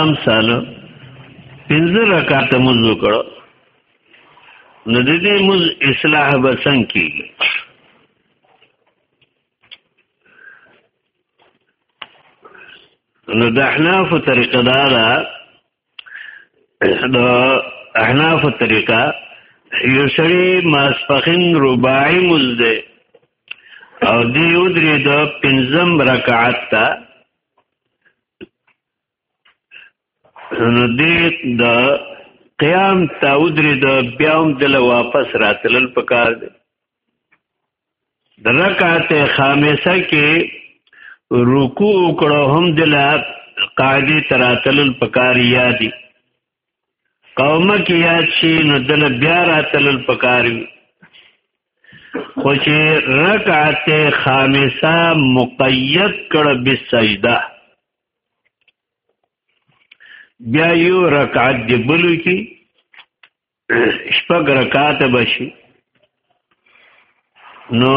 امثال پنځه رکعات مز وکړو نو د دې مز اصلاح به څنګه کیږي نو د احناف طریقه دا ده د احناف طریقه یو سړی ماسپخین رباعی مز ده او دی ودری د پنځم رکعات ته نو دې د قیام تاودري د بیا هم دل واپس راتلل پکار دي د رکعت خامسه کې رکوع کړه هم دل قاعده تراتلل پکار یادي قومه کې یاد شي نو دله بیا راتلل پکاري خو چې رکعت خامسه مقید کړ به سجده بیا یو رکعت دی بلو کی شپږ رکعات بشي نو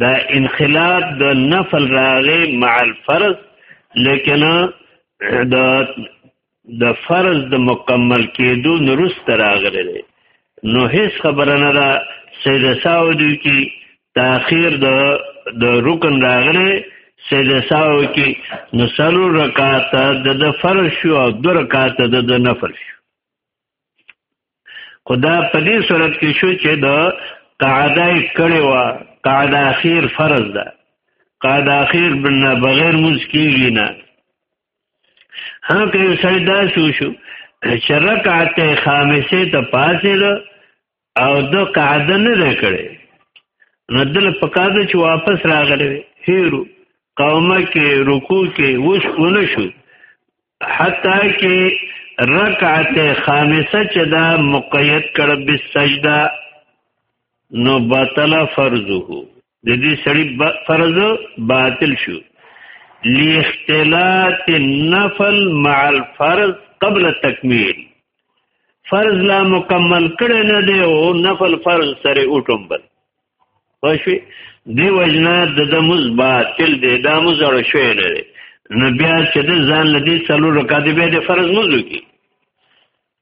دا انخلاف د نفل راغې مع الفرض لیکن د د فرض د مکمل کېدو نرست راغلی دی نو هیڅ خبره نه ده سید سعودي کې تاخير د د رکن راغلی سید ساو کی نسلو رکاتا د د فرض شو او دو رکاتا د د نفل شو خدا په دې صورت کې شو چې د قاعده کړي وا قاعده اخیر فرض ده قاعده اخیر بنا بغیر موږ کیږي نه ها که سړی دا شو شو چې رکعت خامسه ته پاسې ده او د قاعده نه ده کړې نو دل په قاعده چې واپس راغلی هیرو قومه کې رکوع کې وش ونه شو حتی کې رکعت خامسه چې دا مقید کړ به سجده نو بطل فرضه د دې سړي فرض باطل شو لاختلاط النفل مع الفرض قبل التکمیل فرض لا مکمل کړي نه دی او نفل فرض سره اوټومبل واښوي دی وجنا د دمز باطل دی دا مزړ شوی نه دی نو بیا چې د ځان لدی څلور رکعات به د فرض مزو کی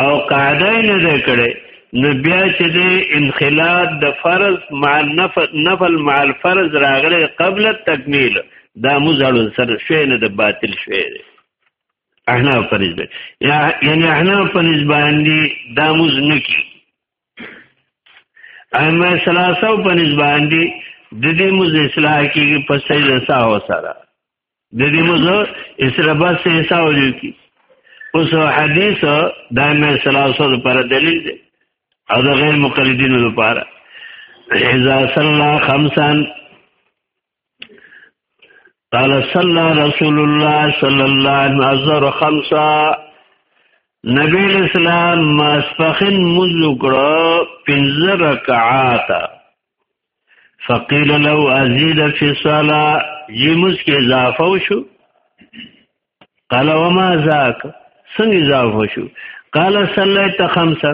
او قاعده نه ده کړې نو بیا چې د انخلاط د فرض مع نفل مع الفرض راغلی قبل التکمیل دا مزړو سره شوی نه د باطل شوی دی احنا فرض به یا یعنی احنا فرض باندې دا مز نکی اما سلاسو فرض باندې د دې مز اصلاح کیږي په سجده ساو سره د دې موضوع اسره بس حساب وکړي اوس حدیث دا نه سلاسو پر دلیل دی او د غیر مقلدینو لپاره اذا صلى خمسا قال صلى رسول الله صلى الله عليه وسلم خمسا نبی اسلام ماسپخین مزو کړو پنځه رکعات فقیل لو ازید فی صلا یمس کې اضافه شو قال وما ذاک څنګه اضافه شو قال صلیت خمسا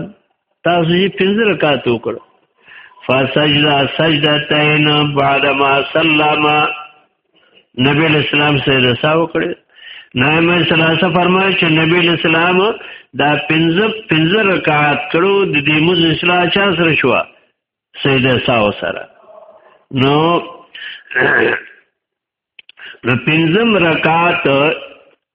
تاسو یې پنځه رکعات وکړو فسجد سجدتین بعد ما سلم نبی اسلام سره رساو کړی نائم سلاسه فرمایي چې نبی اسلام دا پنځه پنځه رکعات کړو د دې موږ اصلاح چا سره شو سیده ساو سره نو نو پنځم رکعات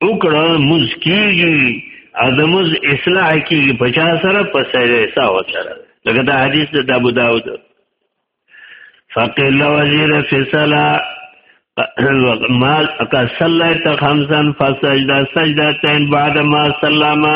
وکړه مسکیږي ادمز اصلاح کیږي په چا سره په سیده ساو سره لکه دا حدیث د ابو داود فقیل وزیر فی صلاح ما اکا صلیت خمسن فسجدہ سجدتین بعد ما سلامہ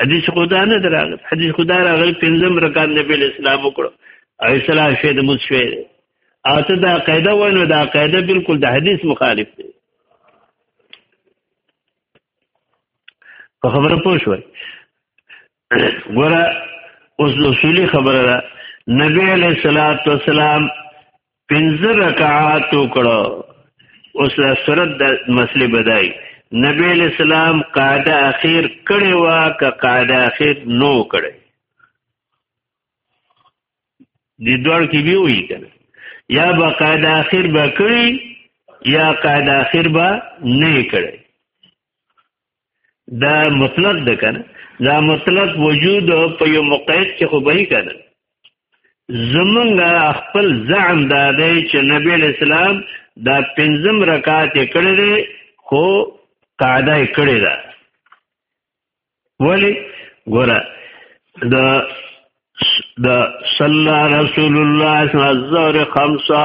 حدیث خدا نه دراغ حدیث خدا راغل پنځم رکعت نبی اسلام وکړو او اصلاح شه د مسوي اته دا قاعده ونه دا قاعده بالکل د حدیث مخالف دی په خبره پوه شوي ګوره اوس اصولي خبره ده نبی علیہ الصلوۃ والسلام پنځه رکعات وکړو اوس سره د مسلې بدای نبی اسلام قاعده اخیر کړي وا که قاعده اخیر نو کړي د دوړ کې به وي کنه یا با قاعده اخیر به کړي یا قاعده اخیر به نه کړي دا مطلق ده کنه دا مطلق وجود په یو مقید کې خو به کنه زمونږ خپل زعم دا دی چې نبی اسلام دا پنځم رکعات کړی دی خو قاعده کړی ده ولی ګوره دا دا صلی رسول الله صلی الله علیه وسلم خمسه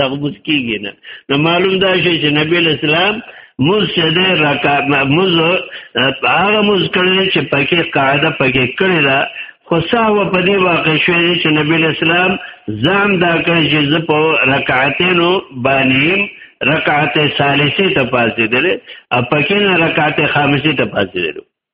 دغه موز کیږي نه نو معلوم دا شي چې نبی اسلام موز چې د رکا موز هغه موز کړی چې پکې قاعده پکې کړی دا خو ساو په دې واقع شوی چې نبی اسلام ځان دا کړی چې زه په رکعاتینو باندې رکعت ثالثه ته پاتې درې او پکې نه رکعت خامسه ته پاتې درې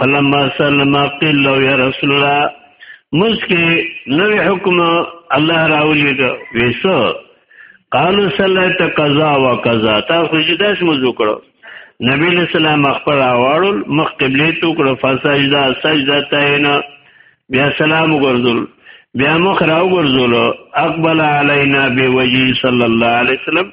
فلما سلم قيل له يا رسول الله مسکی نوې حکم الله راولي دا ویسو قالو صلیت قضا و قضا تا خو چې داس موضوع کړو نبی له سلام خبر راوړل مخ قبله تو کړو فسجدا سجدا تینا بیا سلام وګرځول بیا مخ راو ګرځولو اقبل علینا بوجی صلی الله علیه وسلم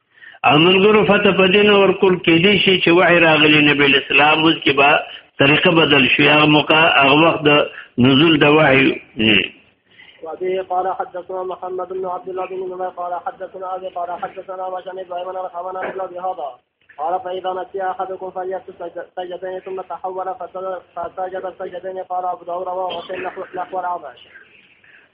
امنګرو فتح په دین ور کول کې دي شي چې وحی راغلی نبی اسلام اوس کې با طریقه بدل شو هغه موقع هغه وخت د نزول د وحی وابي قال حدثنا محمد بن عبد الله بن نمير قال حدثنا ابي قال حدثنا وجن ابراهيم بن رحمن بن ابي هذا قال فاذا نسي احدكم فليسجد سجدين ثم تحول فسجد السجدين قال ابو داود رواه وسلم نحو العباس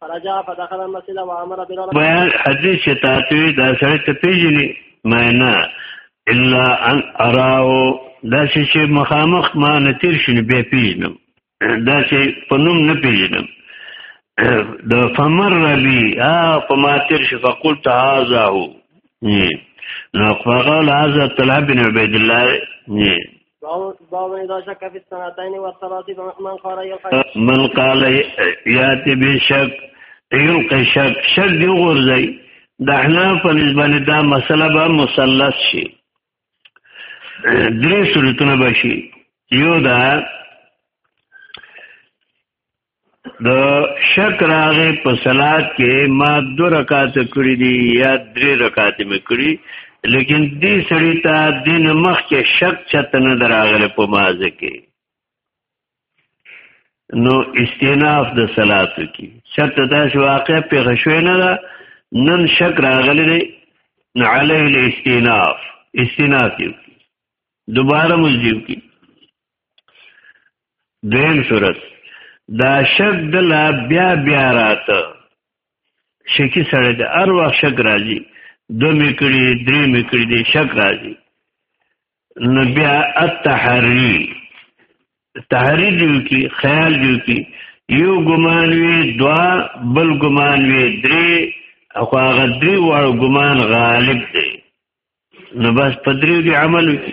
فرجع فدخل المسجد وامر بلال ما حدیث چې تاسو دا سره ته پیژني ما نه الا ان اراو دا چې مخامخ ما نه تیر شنو به پیژنم دا چې په نوم نه پیژنم د فمر بي ا په ما تیر شي فقلت هذا هو نو فقال هذا طلحه بن عبيد الله باب اذا شك في السنتين والثلاث من قال يلقى من قال ياتي بشك يلقى شك شك دی غورځي د احناف په نسبت دا مسله به مثلث شي درې صورتونه بشي یو دا د شک راغې په صلات کې ما دو رکعات کړې دي یا درې رکعات مې کړې لیکن دې سړی ته دین مخ کې شک چته نه دراغله په مازه کې نو استیناف د صلات کې چته دا شو واقع په غشوې نه ده نن شک راغلی دی نو علی الاستیناف استیناف یو دوباره مزیو کې دویم صورت دا شک دلا بیا بیا راته شکی سره د ار وخت شک راځي دو میکړي درې میکړي دې شک راځي نو بیا التحری تحری دیو کی خیال دیو کی یو ګمان وی دوا بل ګمان وی درې او هغه درې وړ ګمان غالب دی نو بس پدریو دی عمل وی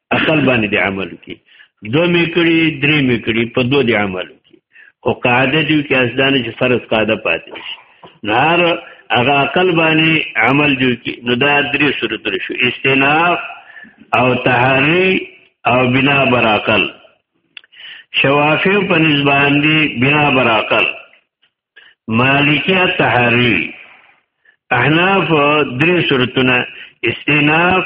اصل باندې دی عمل کی دو می کړي درې می کړي په دو دی عمل کی او قاعده دی کې ازدان چې فرض قاعده پاتې شي نهار هغه عقل باندې عمل دی کی نو دا درې صورت شو استناف او تحری او بنا بر عقل شوافی په نسبان دی بنا بر عقل مالکیه تحری احناف درې صورتونه استناف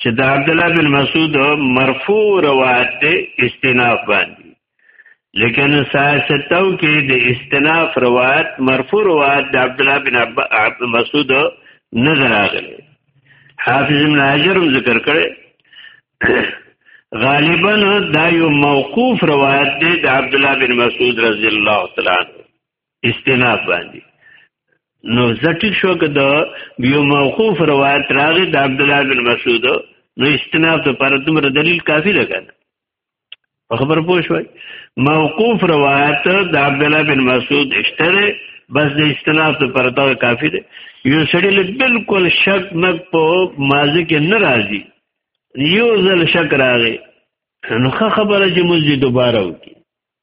چې د عبد الله بن مسعود مرفوع روایت دی استناف باندې لیکن ساستو کې د استناف روایت مرفوع روایت د عبد الله بن عبد مسعود نظر راغلی حافظ ابن حجر ذکر کړي غالبا دا یو موقوف روایت دی د عبد الله بن مسعود رضی الله تعالی عنہ استناف باندې نو زټی شو که دا یو موقوف روایت راغی د عبد الله بن مسعود نو استناف ته پر دومره دلیل کافی لګنه په خبر پوه شوي موقوف روایت د عبد الله بن مسعود اشتره بس د استناف ته پر دا کافی دی یو سړی له بالکل شک نه په مازه کې نه راځي یو ځل شک راغی نو خبره چې موږ دوباره وکړي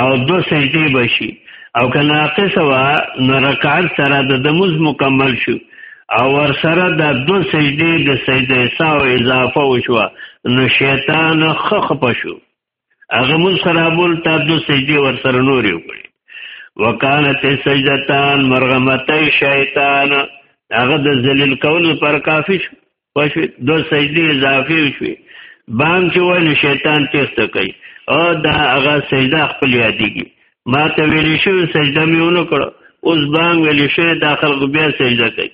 او دو سجدی بشي او که ناقص وا نو رکعت سره د دموز مکمل شو او ور سره د دو سجدی د سجده ساو اضافه وشو نو شیطان خخ پشو هغه مون سره بول تا دو سجدی ور سره نور یو کړی وکانت سجدتان مرغمتای شیطان هغه د ذلیل کول پر کافی شو پښې دو سجدي اضافي شوي بام چې وای نو شیطان تخته کوي او دا هغه سجده خپل یادېږي ما ته ویل شو سجده مې ونه کړو اوس بام ویل شو دا خلک بیا سجده کوي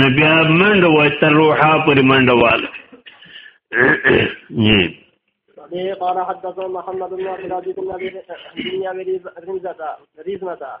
نو بیا منډه وای تر روحا پر منډه واله به قال حدثنا محمد بن عبد العزيز بن ابي رمزة رمزة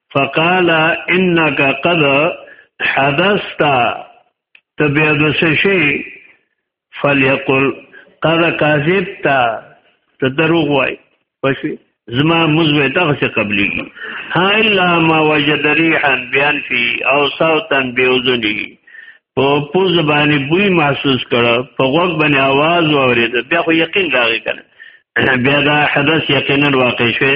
فقال انك قد حدثت تبيد سشي فليقل قد كذبت تدروغ وای پښې زما مزوه دغه څه قبليږي ها الا ما وجد ريحا بيان في او صوتا بيوزني په پوز باندې بوی محسوس کړه په غوږ باندې आवाज واورید بیا خو یقین راغی کنه بیا دا حدث یقینا واقع شوه